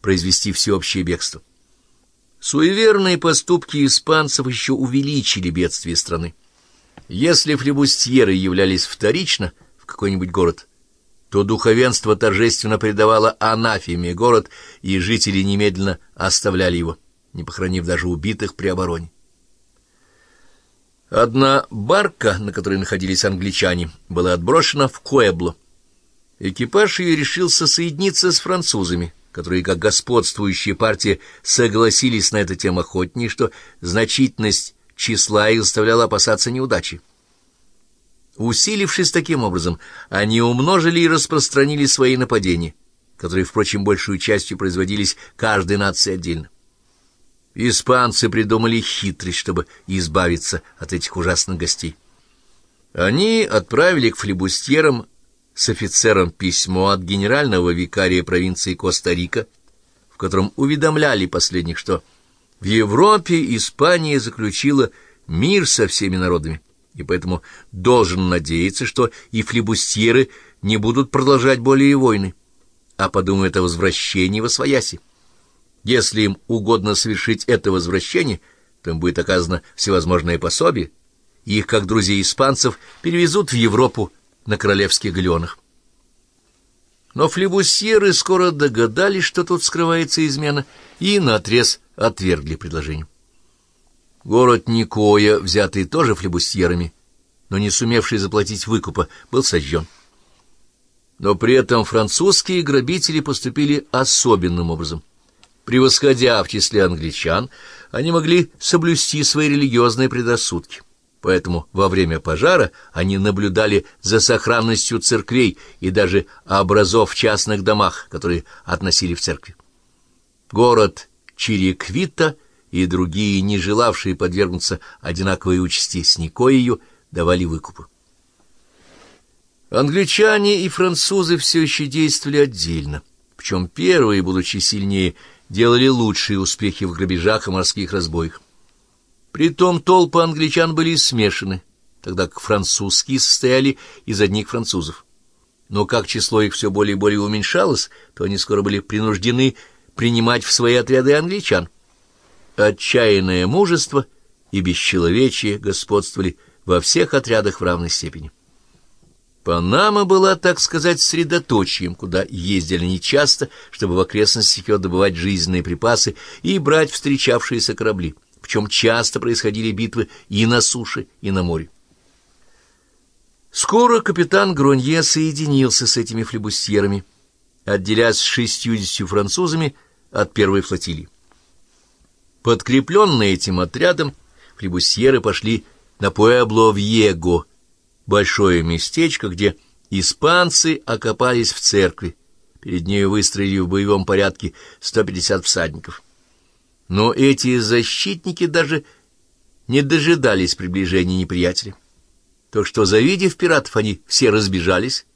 произвести всеобщее бегство. Суеверные поступки испанцев еще увеличили бедствие страны. Если флебустьеры являлись вторично в какой-нибудь город, то духовенство торжественно предавало анафеме город, и жители немедленно оставляли его, не похоронив даже убитых при обороне. Одна барка, на которой находились англичане, была отброшена в Куэбло. Экипаж ее решился соединиться с французами, которые, как господствующая партия, согласились на эту тему охотнее, что значительность числа их заставляла опасаться неудачи. Усилившись таким образом, они умножили и распространили свои нападения, которые, впрочем, большую частью производились каждой нацией отдельно. Испанцы придумали хитрость, чтобы избавиться от этих ужасных гостей. Они отправили к флебустьерам с офицером письмо от генерального викария провинции Коста-Рика, в котором уведомляли последних, что в Европе Испания заключила мир со всеми народами, и поэтому должен надеяться, что и флебустьеры не будут продолжать более войны, а подумают о возвращении во свояси. Если им угодно совершить это возвращение, то им будет оказано всевозможное пособие, их, как друзей испанцев, перевезут в Европу на королевских галеонах. Но флебусьеры скоро догадались, что тут скрывается измена, и наотрез отвергли предложение. Город Никоя, взятый тоже флебусьерами, но не сумевший заплатить выкупа, был сожжен. Но при этом французские грабители поступили особенным образом. Превосходя в числе англичан, они могли соблюсти свои религиозные предрассудки. Поэтому во время пожара они наблюдали за сохранностью церквей и даже образов в частных домах, которые относили в церкви. Город Чириквита и другие, не желавшие подвергнуться одинаковой участи с Никоею, давали выкупы. Англичане и французы все еще действовали отдельно, причем первые, будучи сильнее, делали лучшие успехи в грабежах и морских разбоях. Притом толпы англичан были смешаны, тогда как французские состояли из одних французов. Но как число их все более и более уменьшалось, то они скоро были принуждены принимать в свои отряды англичан. Отчаянное мужество и бесчеловечие господствовали во всех отрядах в равной степени. Панама была, так сказать, средоточием, куда ездили нечасто, чтобы в окрестностях ее добывать жизненные припасы и брать встречавшиеся корабли причем часто происходили битвы и на суше, и на море. Скоро капитан Гронье соединился с этими флебустьерами, отделяясь с шестьюдесятью французами от первой флотилии. Подкрепленные этим отрядом, флебусьеры пошли на Пуэбло-Вьего, большое местечко, где испанцы окопались в церкви, перед нею выстроили в боевом порядке 150 всадников. Но эти защитники даже не дожидались приближения неприятеля. То, что, завидев пиратов, они все разбежались,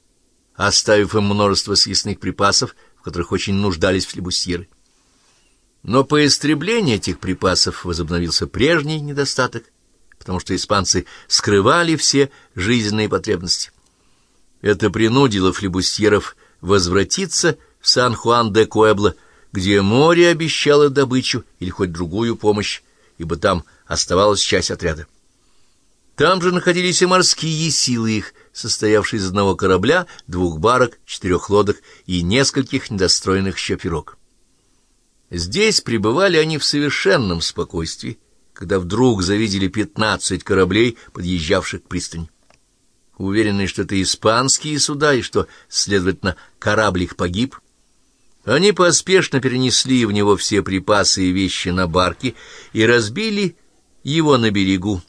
оставив им множество съестных припасов, в которых очень нуждались флебусьеры. Но по истреблению этих припасов возобновился прежний недостаток, потому что испанцы скрывали все жизненные потребности. Это принудило флебусьеров возвратиться в Сан-Хуан-де-Куэбло, где море обещало добычу или хоть другую помощь, ибо там оставалась часть отряда. Там же находились и морские силы их, состоявшие из одного корабля, двух барок, четырех лодок и нескольких недостроенных еще пирог. Здесь пребывали они в совершенном спокойствии, когда вдруг завидели пятнадцать кораблей, подъезжавших к пристани. Уверенные, что это испанские суда и что, следовательно, корабль их погиб, они поспешно перенесли в него все припасы и вещи на барки и разбили его на берегу.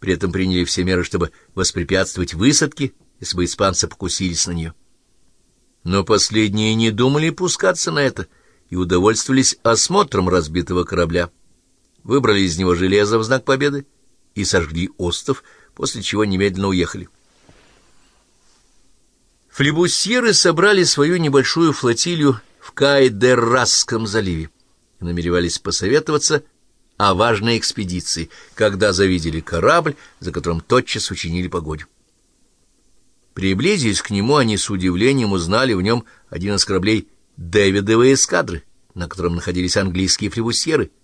При этом приняли все меры, чтобы воспрепятствовать высадке, если бы испанцы покусились на нее. Но последние не думали пускаться на это и удовольствовались осмотром разбитого корабля. Выбрали из него железо в знак победы и сожгли остров, после чего немедленно уехали. Флебусьеры собрали свою небольшую флотилию в Кайдеррасском заливе намеревались посоветоваться о важной экспедиции, когда завидели корабль, за которым тотчас учинили погоду. Приблизившись к нему, они с удивлением узнали в нем один из кораблей Дэвидовой эскадры, на котором находились английские флебусьеры —